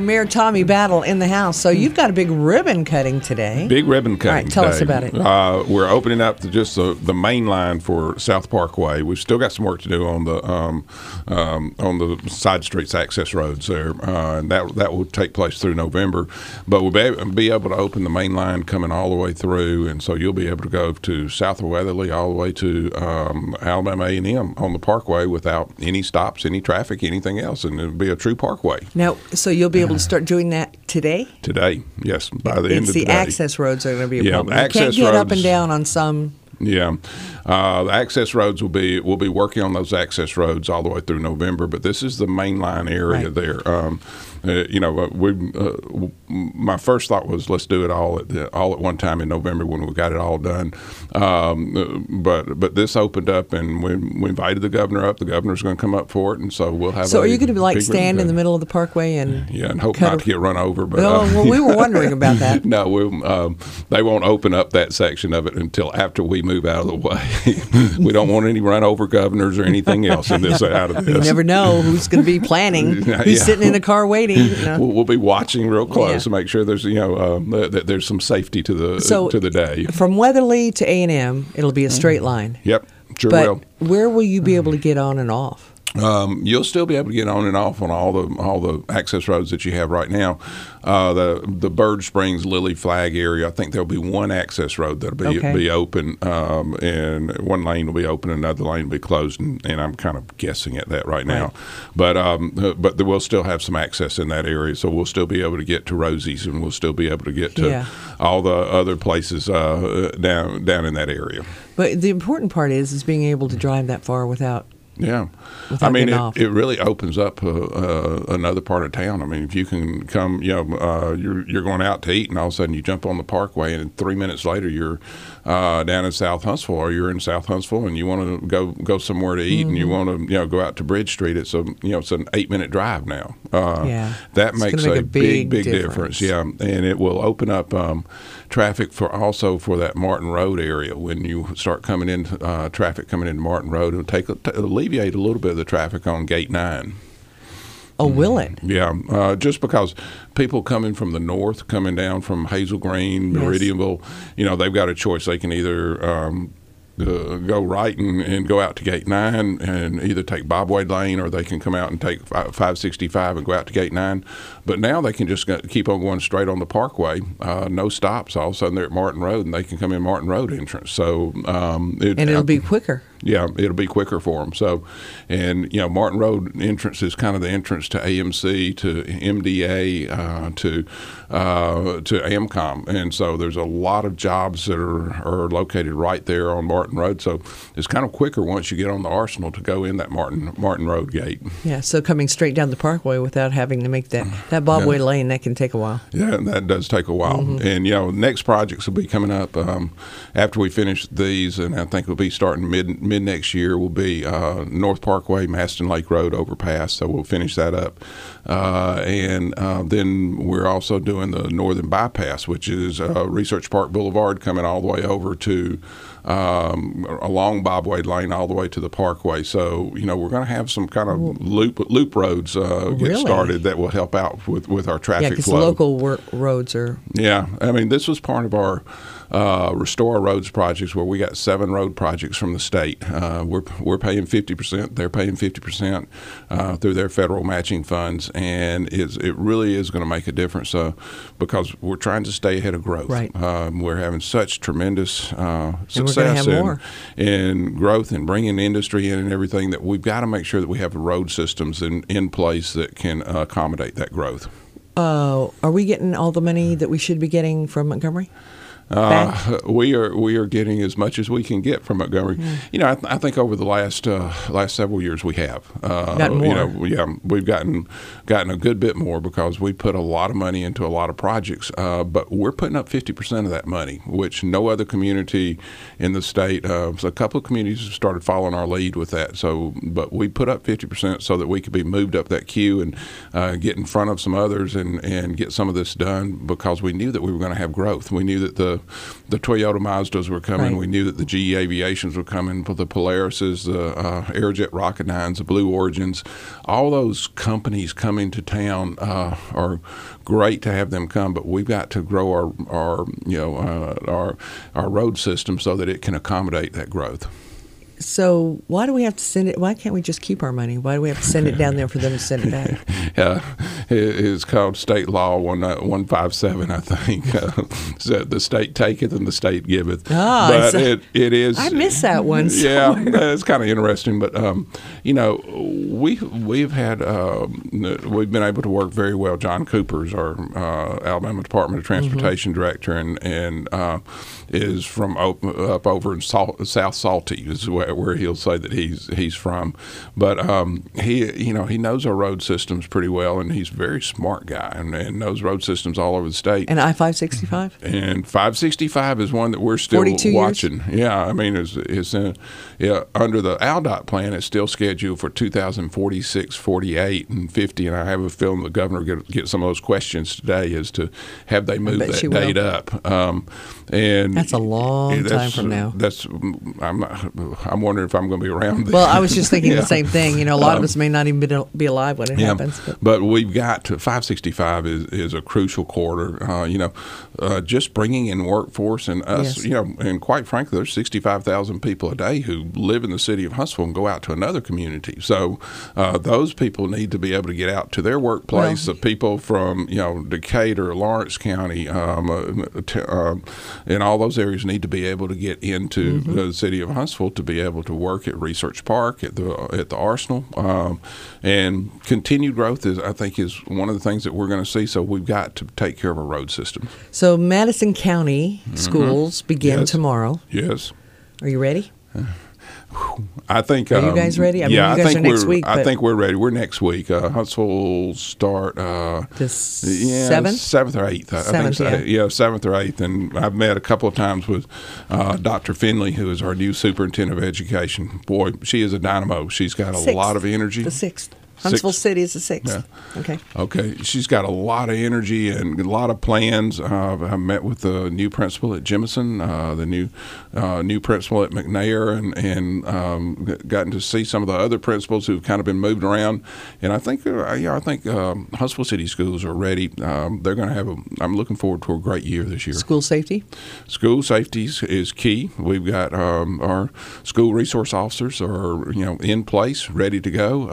Mayor Tommy Battle in the house. So you've got a big ribbon cutting today. Big ribbon cutting. All right, tell us about it. Uh, we're opening up the, just the, the main line for South Parkway. We've still got some work to do on the um, um, on the side streets, access roads there, uh, and that that will take place through November. But we'll be able, be able to open the main line coming all the way through, and so you'll be able to go to south of Weatherly all the way to um, Alabama A and M on the Parkway without any stops, any traffic, anything else, and it'll be a true Parkway Now, so you'll be able to start doing that today? today. Yes, by the end it's of the the access roads are going to be a Yeah, problem. You can't get up and down on some. Yeah, uh, the access roads will be we'll be working on those access roads all the way through November, but this is the main line area Right. there. Um, uh, you know, uh, we uh, w- my first thought was let's do it all at the, all at one time in November when we got it all done. Um, uh, but but this opened up and we, we invited the governor up. The governor's going to come up for it, and so we'll have. So are you going to like stand in the middle of the parkway and Yeah, and hope not a- to get run over. But uh, well, we were wondering about that. no, we'll, um, they won't open up that section of it until after we move out of the way. we don't want any run over governors or anything else in this out of this. You never know who's going to be planning, who's yeah. sitting in a car waiting. We'll, we'll be watching real close Yeah. to make sure there's you know um, that, there's some safety to the So to the day. from Weatherly to A and M, it'll be a straight line. Yep, sure But will. where will you be able to get on and off? Um, you'll still be able to get on and off on all the all the access roads that you have right now. Uh, the the Bird Springs Lily Flag area, I think there'll be one access road that'll be Okay. be open, um, and one lane will be open, another lane will be closed, and, and I'm kind of guessing at that right now. Right. But um, uh, but there will still have some access in that area, so we'll still be able to get to Rosie's, and we'll still be able to get to Yeah. all the other places uh, down down in that area. But the important part is is being able to drive that far without. Yeah, I mean, it, it really opens up uh, uh, another part of town. I mean, if you can come, you know, uh, you're you're going out to eat, and all of a sudden you jump on the Parkway, and three minutes later you're uh, down in South Huntsville, or you're in South Huntsville, and you want to go go somewhere to eat, and you Mm-hmm. want to, you know, go out to Bridge Street. It's a, you know, it's an eight minute drive now. Uh, Yeah. that It's makes make a, a big, big difference. difference. Yeah, and it will open up um, traffic for also for that Martin Road area when you start coming in uh, traffic coming into Martin Road. It'll take t- alleviate a little bit of the traffic on Gate Nine. Oh, will it? Yeah, uh, just because people coming from the north, coming down from Hazel Green, Yes. Meridianville, you know, they've got a choice. They can either um, uh, go right and, and go out to Gate 9 and either take Bob Wade Lane or they can come out and take 565 and go out to Gate 9. But now they can just go, keep on going straight on the Parkway, uh, no stops. All of a sudden they're at Martin Road and they can come in Martin Road entrance. So, um, it, And it'll be quicker. Yeah, it'll be quicker for them. So, and you know, Martin Road entrance is kind of the entrance to AMC, to MDA, uh, to uh, to AMCOM, and so there's a lot of jobs that are are located right there on Martin Road. So it's kind of quicker once you get on the Arsenal to go in that Martin Martin Road gate. Yeah. So coming straight down the parkway without having to make that that Bob Wade lane that can take a while. Yeah, that does take a while. And you know, next projects will be coming up um, after we finish these, and I think we'll be starting mid mid next year. Will be uh, North Parkway, Mastin Lake Road overpass. So we'll finish that up, uh, and uh, then we're also doing the Northern Bypass, which is uh, Research Park Boulevard, coming all the way over to. Um, along Bob Wade Lane, all the way to the Parkway. So you know we're going to have some kind of loop loop roads uh, get Really? started that will help out with, with our traffic Yeah, because flow. local roads are. Yeah, I mean, this was part of our uh, Restore Roads projects where we got seven road projects from the state. Uh, we're, we're paying 50%, they're paying 50% uh, through their federal matching funds, and it's, it really is going to make a difference uh, because we're trying to stay ahead of growth. Right. Um, we're having such tremendous uh, we're gonna success have in, more. in growth and bringing industry in and everything that we've got to make sure that we have road systems in, in place that can uh, accommodate that growth. Uh, are we getting all the money that we should be getting from Montgomery? Uh, we are we are getting as much as we can get from Montgomery. Hmm. You know, I, th- I think over the last uh, last several years we have uh, Gotten You more. know, yeah, we've gotten gotten a good bit more because we put a lot of money into a lot of projects. Uh, but we're putting up fifty percent of that money, which no other community in the state. Uh, so a couple of communities have started following our lead with that. So, but we put up fifty percent so that we could be moved up that queue and uh, get in front of some others and and get some of this done because we knew that we were going to have growth. We knew that the the the Toyota Mazdas were coming. Right. We knew that the GE Aviations were coming, but the Polarises, the uh, Aerojet Rocketdynes, the Blue Origins, all those companies coming to town uh, are great to have them come. But we've got to grow our our you know uh, our our road system so that it can accommodate that growth. So why do we have to send it? Why can't we just keep our money? Why do we have to send it down there for them to send it back? uh, it is called state law one uh, one five seven, I think. Uh, so the state taketh and the state giveth. Ah, but so- it, it is. I miss that one. Yeah, it's kind of interesting, but um, you know, we we've had um, we've been able to work very well. John Cooper's our uh, Alabama Department of Transportation director, and and uh, is from up, up over in Salt, South Salty is where, where he'll say that he's he's from, but um, he you know he knows our road systems pretty well, and he's a very smart guy, and, and knows road systems all over the state. And I five sixty five. And 565 is one that we're still 42 years? watching. Yeah, I mean, it's, it's in, yeah, under the ALDOT plan, it's still scheduled for 2046, 48, and 50. And I have a feeling the governor get get some of those questions today as to have they moved that she will. date up. Um, and That's a long time from now. That's I'm I'm wondering if I'm going to be around. Then. Well, I was just thinking Yeah. the same thing. You know, a lot of Um, us may not even be, be alive when it happens. But but we've got to 565 is, is a crucial quarter. Uh, you know, uh, just bringing in workforce and us. Yes. You know, and quite frankly, there's 65,000 people a day who live in the city of Huntsville and go out to another community. So uh, those people need to be able to get out to their workplace. Well- the people from you know Decatur, Lawrence County, um, uh, t- um, and all those areas need to be able to get into Mm-hmm. the city of Huntsville to be able to work at Research Park at the at the Arsenal, um, and continued growth is I think is one of the things that we're going to see. So we've got to take care of our road system. so Madison County schools begin Mm-hmm. Yes. tomorrow. Yes. Are you ready? I think. Are you um, guys ready? I mean, yeah, you guys I think are next we're. week, I think we're ready. We're next week. Uh, Huntsville start. Uh, The yeah, seventh. seventh or eighth. I Seventh, think so. yeah. yeah, seventh or eighth. And I've met a couple of times with uh, Dr. Finley, who is our new superintendent of education. Boy, she is a dynamo. She's got a Sixth. lot of energy. The sixth. Huntsville Sixth. City is the sixth. Okay. Okay, she's got a lot of energy and a lot of plans. Uh, I met with the new principal at Jemison, uh, the new uh, new principal at McNair, and and um, gotten to see some of the other principals who've kind of been moved around. And I think, uh, yeah, I think um, Huntsville City Schools are ready. Um, they're going to have a. I'm looking forward to a great year this year. School safety. School safety is- key. We've got um, our school resource officers are you know in place, ready to go.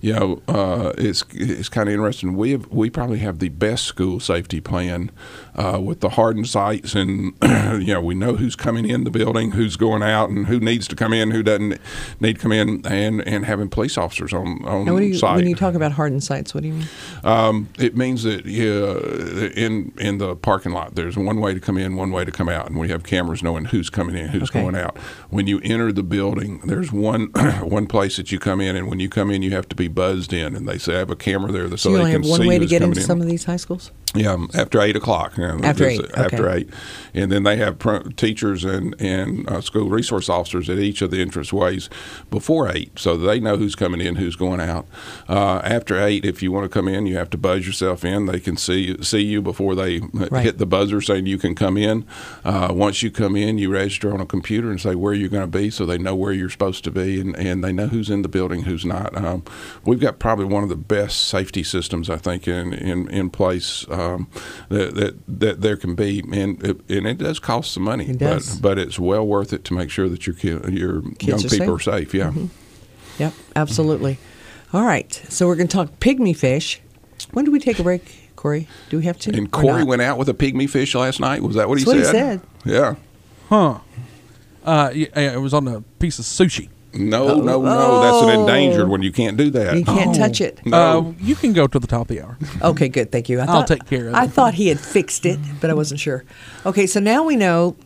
You know, uh, it's it's kind of interesting. We have we probably have the best school safety plan uh, with the hardened sites, and you know we know who's coming in the building, who's going out, and who needs to come in, who doesn't need to come in, and and having police officers on on Now, what do you, site. when you talk about hardened sites, what do you mean? Um, it means that yeah, in in the parking lot, there's one way to come in, one way to come out, and we have cameras knowing who's coming in, who's Okay. going out. When you enter the building, there's one one place that you come in, and when you come in, you have to be buzzed in, and they say I have a camera there, so, So you they only can have one see way to get into in. some of these high schools. Yeah, um, after eight o'clock. you know, After eight, After okay. eight, and then they have pr- teachers and and uh, school resource officers at each of the entrance ways before eight, so they know who's coming in, who's going out. Uh, after eight, if you want to come in, you have to buzz yourself in. They can see see you before they Right. hit the buzzer saying you can come in. Uh, once you come in, you register on a computer and say where you're going to be, so they know where you're supposed to be, and, and they know who's in the building, who's not. Um, we've got probably one of the best safety systems I think in in, in place um, that, that that there can be, and it, and it does cost some money, It does. but but it's well worth it to make sure that your ki- your young are people safe. are safe. Yeah. Yep, absolutely. All right, so we're going to talk pygmy fish. When do we take a break, Corey? Do we have to? And Corey went out with a pygmy fish last night. Was that what he That's what he said? said. Yeah. Huh. Uh, yeah, yeah, it was on a piece of sushi. No, no, no. That's an Oh. endangered one. You can't do that. You can't Oh. touch it. No. Uh, you can go to the top of the hour. Okay, good. Thank you. I I'll thought, take care of I it. thought he had fixed it, but I wasn't sure. Okay, so now we know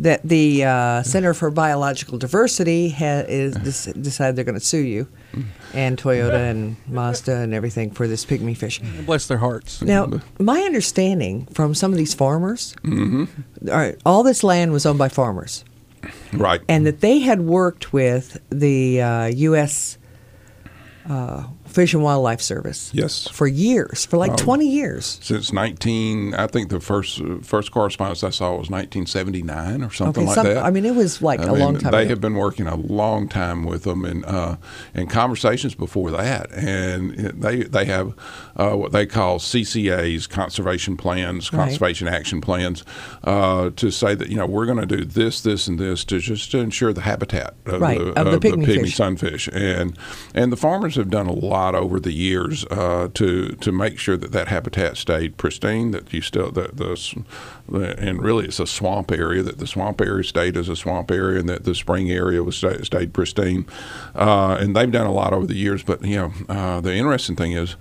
that the uh, Center for Biological Diversity ha- is des- decided they're going to sue you, and Toyota and Mazda and everything for this pygmy fish. Bless their hearts. Now, my understanding from some of these farmers, Mm-hmm. all, right, all this land was owned by farmers, Right. and that they had worked with the uh, U.S. Uh, Fish and Wildlife Service. Yes. For years, for like Um, 20 years. Since 19, I think the first uh, first correspondence I saw was 1979 or something Okay, like some- that. I mean, it was like I a mean, long time They ago. have been working a long time with them, and uh, and conversations before that, and they they have uh, what they call CCAs, conservation plans, Right. conservation action plans, uh, to say that you know we're going to do this, this, and this to just to ensure the habitat of Right, the, of the pygmy fish. sunfish, and and the farmers have done a lot over the years uh, to to make sure that that habitat stayed pristine, that you still that the, the and really it's a swamp area that the swamp area stayed as a swamp area, and that the spring area was stayed, stayed pristine, uh, and they've done a lot over the years. But you know, uh, the interesting thing is,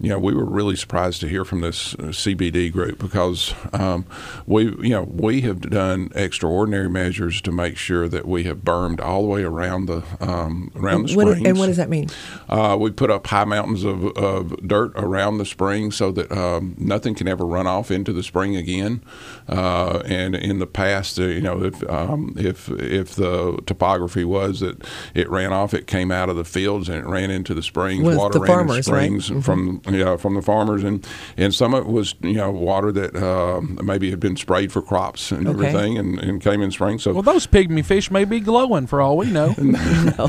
you know, we were really surprised to hear from this uh, CBD group because um, we, you know, we have done extraordinary measures to make sure that we have bermed all the way around the um, around the What- springs. and what does that mean? Uh, we put up high mountains of, of dirt around the spring so that um, nothing can ever run off into the spring again. Uh, and in the past, uh, you know, if um, if if the topography was that it ran off, it came out of the fields and it ran into the springs. With Water the ran farmers, into right? springs Mhm. from yeah from the farmers, and and some of it was you know water that uh, maybe had been sprayed for crops and Okay. everything, and, and came in spring. So Well, those pygmy fish may be glowing for all we know. no.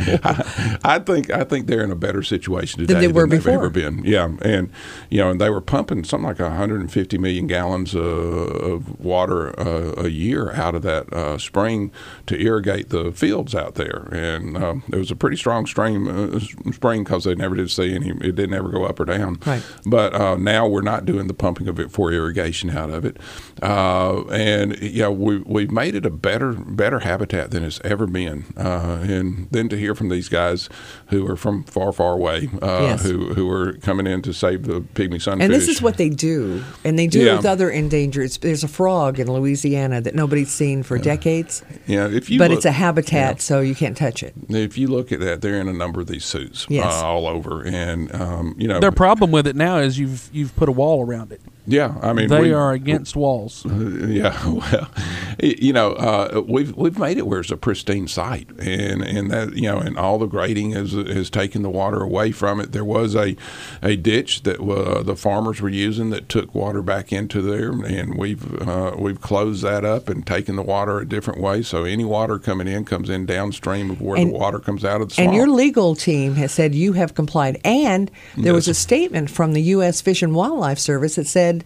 I think I think they're in a better situation today Than they were they've before. ever been. Yeah, and you know, and they were pumping something like 150 million gallons uh, of water uh, a year out of that uh, spring to irrigate the fields out there, and um, it was a pretty strong stream uh, spring because they never did see any. It didn't ever go up or down. Right. But uh, now we're not doing the pumping of it for irrigation out of it, uh, and you know we we've made it a better better habitat than it's ever been. Uh, and then to hear from these guys who are from far far away, uh, Yes. who who are coming in to save the pygmy sunfish. And this is what they do. And they do it Yeah. with other endangered. There's a frog in Louisiana that nobody's seen for decades, yeah. If you but look- it's a habitat, yeah. so you can't touch it. If you look at that, they're in a number of these suits Yes. uh, all over, and um, you know, Their problem with it now is you've you've put a wall around it. yeah. I mean, They we- are against walls. Yeah, well, you know, uh, we've we've made it where it's a pristine site, and and that you know, and all the grading has has taken the water away from it. There was a a ditch that uh, the farmers were using that took water back into there, and we've uh, we've closed that up and taken the water a different way. So any water coming in comes in downstream of where And- the water comes out of the swamp. And your legal team has said you have complied. And there was a statement from the U.S. Fish and Wildlife Service that said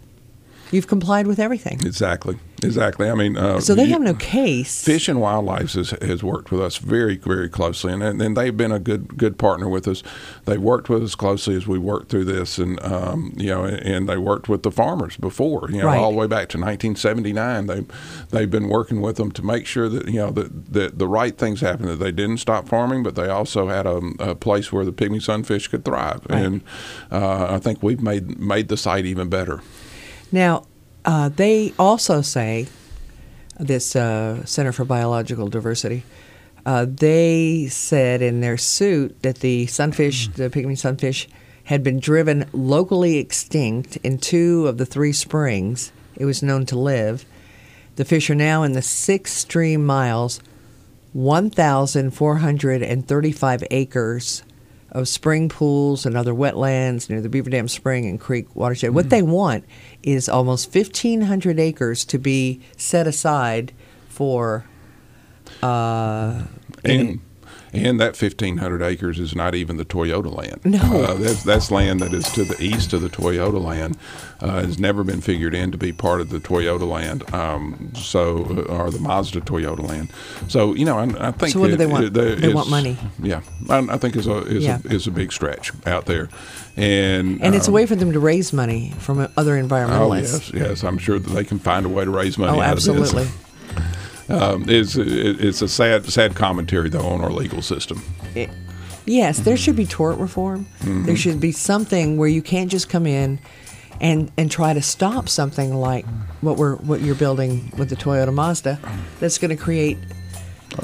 you've complied with everything. exactly, exactly. I mean, uh, So they have no case. Fish and Wildlife has, has worked with us very, very closely, and, and they've been a good good partner with us. They've worked with us closely as we worked through this, and um, you know, and they worked with the farmers before, you know, Right. all the way back to 1979. They they've been working with them to make sure that you know that, that the right things happened, that they didn't stop farming, but they also had a, a place where the pygmy sunfish could thrive, Right. and uh, I think we've made made the site even better. Now, uh, they also say, this uh, Center for Biological Diversity, uh, they said in their suit that the sunfish, the pygmy sunfish, had been driven locally extinct in two of the three springs it was known to live. The fish are now in the six stream miles, 1,435 acres of spring pools and other wetlands near the Beaver Dam Spring and Creek watershed. What they want is almost 1,500 acres to be set aside for. Uh, And and that fifteen hundred acres is not even the Toyota land. No. uh, that's that's land that is to the east of the Toyota land. Uh, has never been figured in to be part of the Toyota land. Um, so uh, or the Mazda Toyota land. So you know, I, I think. So what do they want? it- there They want money. Yeah, I, I think is a is, Yeah. a is a big stretch out there, and and it's a um, way for them to raise money from other other Oh yes, yes. I'm sure that they can find a way to raise money. Oh, out of this. absolutely. Um, it's it's a sad sad commentary though on our legal system. It- yes, there should be tort reform. Mm-hmm. There should be something where you can't just come in and and try to stop something like what we're what you're building with the Toyota Mazda that's going to create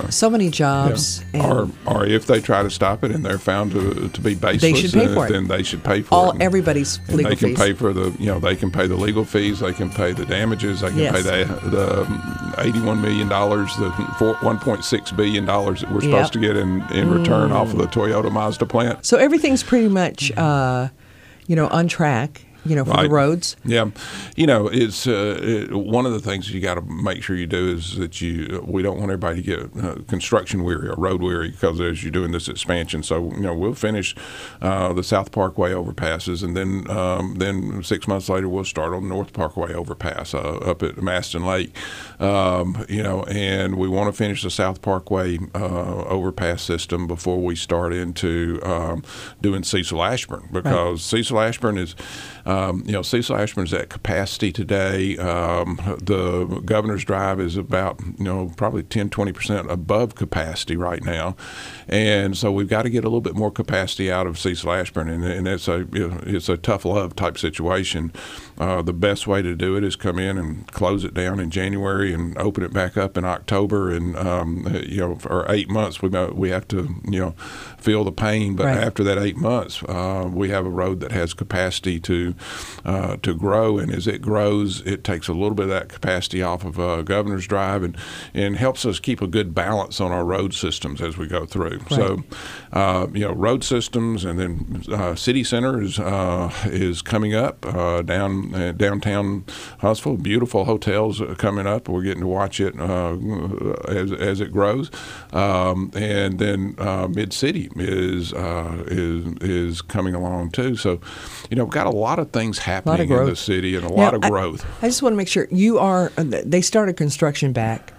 so many jobs. and Or, or if they try to stop it and they're found to, to be baseless, should pay for it. then they should pay for all it. And- everybody's and legal they can fees. pay for the, you know, they can pay the legal fees, they can pay the damages, they can Yes. pay the, the um, eighty-one million dollars, the one point six billion dollars that we're Yep. Mm. supposed to get in, in return off of the Toyota Mazda plant. so everything's pretty much, uh, you know, on track. You know, for Right. the roads. Yeah, you know, it's uh, it, one of the things you got to make sure you do is that you we don't want everybody to get uh, construction weary or road weary because as you're doing this expansion, so you know we'll finish uh, the South Parkway overpasses, and then um, then six months later we'll start on North Parkway overpass uh, up at Mastin Lake, um, you know, and we want to finish the South Parkway uh, overpass system before we start into um, doing Cecil Ashburn because Cecil Ashburn is. Um, you know, Cecil Ashburn's at capacity today. Um, the Governor's Drive is about, you know, probably 10, 20% above capacity right now. And so we've got to get a little bit more capacity out of Cecil Ashburn. And, and it's, a, it's a tough love type situation. Uh, the best way to do it is come in and close it down in January and open it back up in October. And, um, you know, for eight months, we, we have to, you know, feel the pain. But Right. after that eight months, uh, we have a road that has capacity to uh, to grow, and as it grows, it takes a little bit of that capacity off of uh, Governor's Drive, and and helps us keep a good balance on our road systems as we go through. So, uh, you know, road systems, and then uh, city center is uh, is coming up uh, uh, downtown Huntsville. Beautiful hotels are coming up. We're getting to watch it uh, as as it grows, um, and then uh, Mid City is uh, is is coming along too. So, you know, we've got a lot of things happening in the city and a Now, lot of growth. I, just want to make sure you are. They started construction back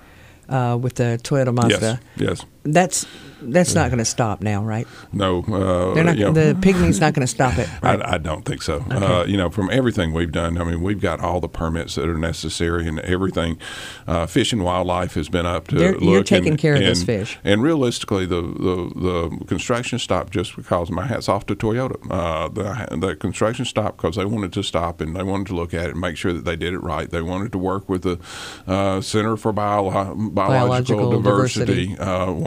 uh, with the Toyota Mazda. yes, yes. That's that's not going to stop now, right? No, uh, They're not. you know, the pygmy's not going to stop it. Right? I, I don't think so. Uh, you know, from everything we've done, I mean, we've got all the permits that are necessary and everything. Uh, Fish and Wildlife has been up to They're- look. you're taking and- care of those and- fish. And realistically, the, the, the construction stopped just because my hat's off to Toyota. Uh, the, the construction stopped because they wanted to stop and they wanted to look at it and make sure that they did it right. They wanted to work with the uh, Center for Bio- Biological, Biological Diversity, Diversity.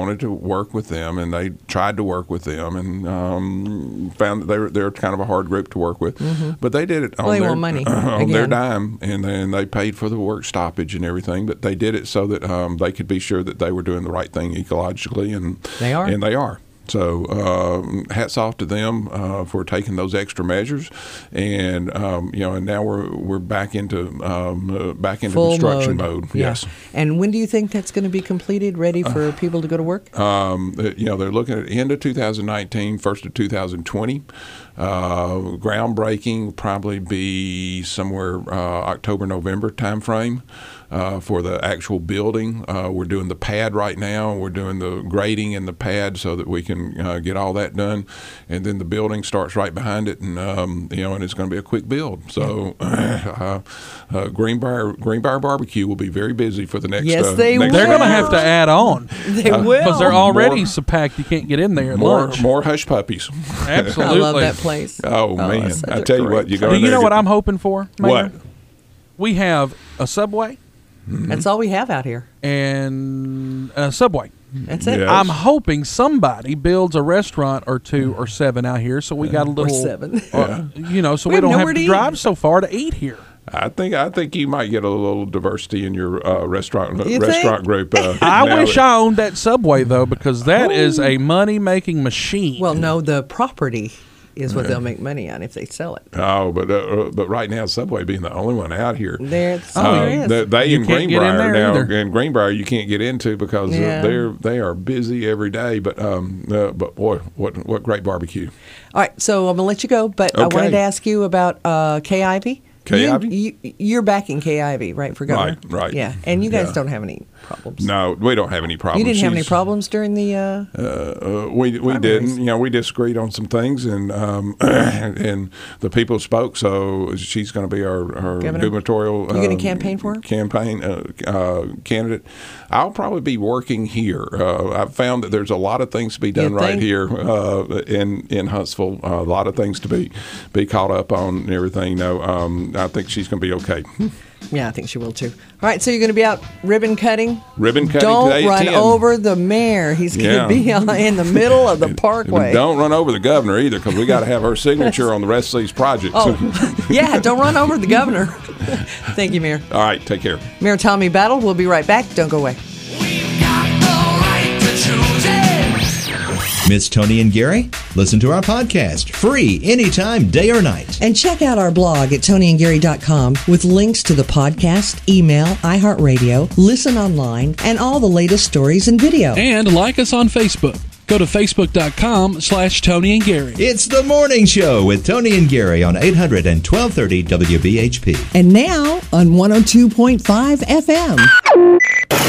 Wanted to work with them, and they tried to work with them, and um, found that they were they're kind of a hard group to work with. But they did it on Mm-hmm. Well, their money, on their dime, and then they paid for the work stoppage and everything. But they did it so that um, they could be sure that they were doing the right thing ecologically, and They are. and they are. So um, hats off to them uh, for taking those extra measures, and um, you know, and now we're we're back into um, uh, back into Full construction mode. mode. Yeah. Yes. And when do you think that's going to be completed, ready for people to go to work? Um, uh, you know, they're looking at end of 2019, first of 2020. Uh, groundbreaking will probably be somewhere uh, October, November timeframe uh, for the actual building. Uh, we're doing the pad right now. We're doing the grading in the pad so that we can uh, get all that done, and then the building starts right behind it, and um, you know, and it's going to be a quick build. So, uh, uh, Greenbrier Greenbrier Barbecue will be very busy for the next. Yes, uh, they next will. They're going to have to add on They will. because they're already More- so packed you can't get in there at more lunch. more hush puppies. Absolutely. I love that place. Oh, man! it's such I a tell you what, you go. Do you know what I'm hoping for? Mayor? What? We have a Subway That's all we have out here. and a Subway. That's it. Yeah. I'm hoping somebody builds a restaurant or two or seven out here, so we got a little seven. uh, you know, so We we, have don't nowhere have to to drive so far to eat here. I think I think you might get a little diversity in your uh, restaurant You restaurant think? group. Uh, I now wish that- I owned that Subway though, because that is a money making machine. Well, no, the property is what they'll make money on if they sell it. Oh, but uh, but right now Subway being the only one out here. There, Oh, oh, there there is. is. They, they in can't in Greenbrier now. either. In Greenbrier, you can't get into because uh, Yeah. they're they are busy every day. But um, uh, but boy, what what great barbecue! All right, so I'm gonna let you go, but I wanted to ask you about uh, Kay Ivey. Kay you, Ivey? You, you're backing Kay Ivey, right? For governor. Right, right. Yeah, and you guys Yeah. don't have any problems. No, we don't have any problems. you didn't have any problems during the. Uh, Uh, we we didn't. You know, we disagreed on some things, and um, and the people spoke. So she's going to be our, our Governor? gubernatorial. You gonna um, campaign for her? Campaign uh, uh, candidate. I'll probably be working here. Uh, I've found that there's a lot of things to be done You right think? here uh, in in Huntsville. Uh, a lot of things to be be caught up on and everything. No, um, I think she's going to be okay. Yeah, I think she will too. All right, so you're going to be out ribbon cutting. Ribbon cutting Don't today at run 10. over the mayor. He's going to Yeah. be in the middle of the parkway. Don't run over the governor either, because we got to have her signature on the rest of these projects. Oh, yeah, don't run over the governor. Thank you, Mayor. All right, take care. Mayor Tommy Battle. We'll be right back. Don't go away. We've got the right to choose it. Miss Tony and Gary? Listen to our podcast free anytime, day or night. And check out our blog at tonyandgary.com with links to the podcast, email, iHeartRadio, listen online, and all the latest stories and video. And like us on Facebook. Go to facebook.com slash Tony and Gary. It's the morning show with Tony and Gary on 800 and 1230 WBHP. And now on 102.5 FM.